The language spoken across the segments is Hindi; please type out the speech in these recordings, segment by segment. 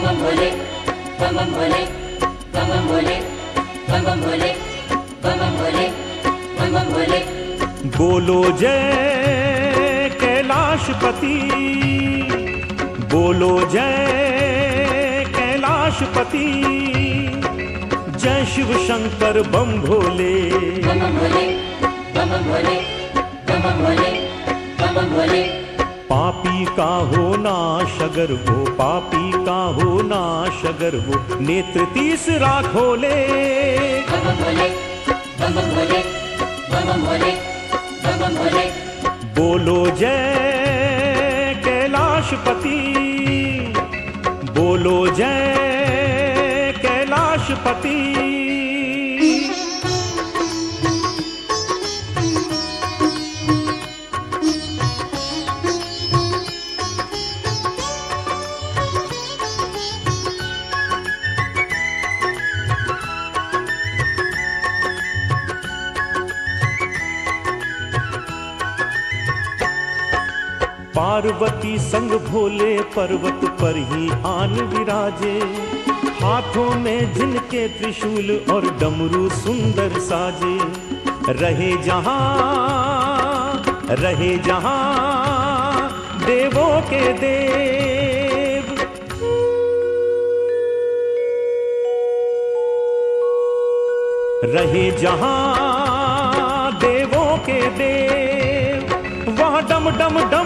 भोले भोले भोले भोले भोले भोले बोलो जय कैलाशपति। बोलो जय कैलाशपति। जय शिव शंकर बम भोले बम बम भोले बम बम भोले बम भोले बम बम भोले पापी का हो नाश अगर वो पापी का हो नाश अगर वो नेत्र तीसरा खोले बम बम भोले बम बम भोले बम बम भोले बम बम भोले। बोलो जय कैलाशपति। बोलो जय कैलाशपति। पार्वती संग भोले पर्वत पर ही आन विराजे। हाथों में जिनके त्रिशूल और डमरू सुंदर साजे। रहे जहाँ रहे जहाँ देवों के देव। रहे जहाँ देवों के देव। वहाँ डम डम बोले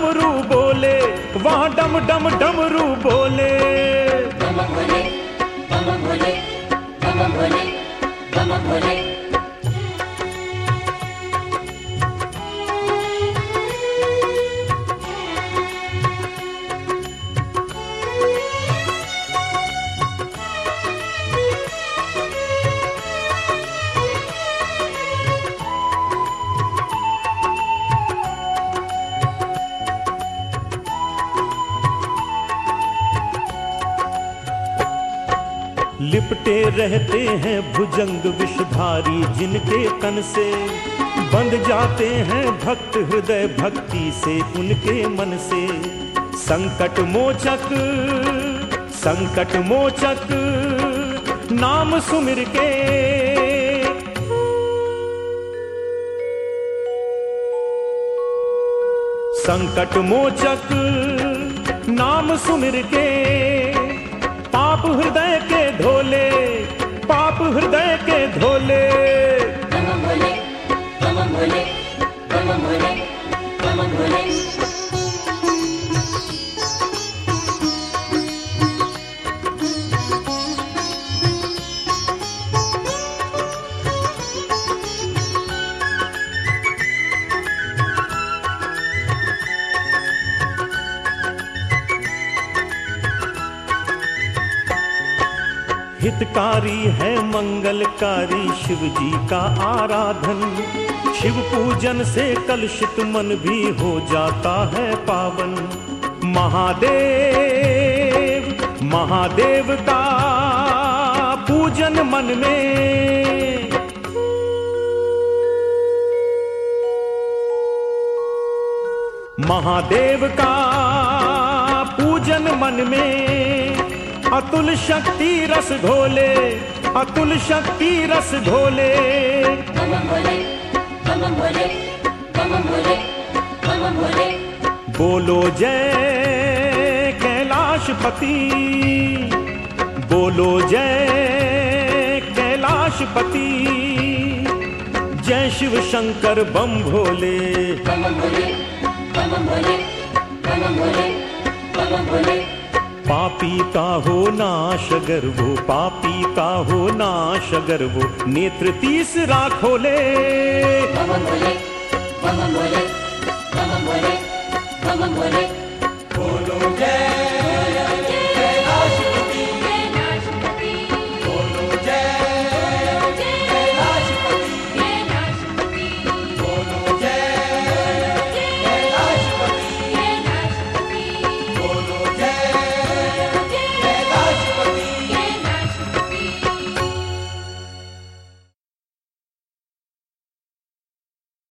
वहाँ डम डम डमरू बोले। बम भोले डम भोले डम भोले डम भोले लिपटे रहते हैं भुजंग विषधारी, जिनके तन से बंध जाते हैं भक्त हृदय भक्ति से, उनके मन से। संकट मोचक संकट मोचक, नाम सुमिर के। संकट मोचक, नाम सुमिर के। पाप हृदय के धोले पाप हृदय के धोले। हितकारी है मंगलकारी शिव जी का आराधन। शिव पूजन से कलुषित मन भी हो जाता है पावन। महादेव महादेव का पूजन मन में। महादेव का पूजन मन में। अतुल शक्ति रस घोले अतुल शक्ति रस घोले बोलो जय कैलाशपति बोलो जय कैलाशपति। जय शिव शंकर बम भोले। बम भोले बम भोले बम भोले बम भोले पापी का हो नाश अगर वो पापी का हो नाश अगर वो नेत्र तीसरा खोले बम बोले, भोले बोले, बम बोले। बम भोले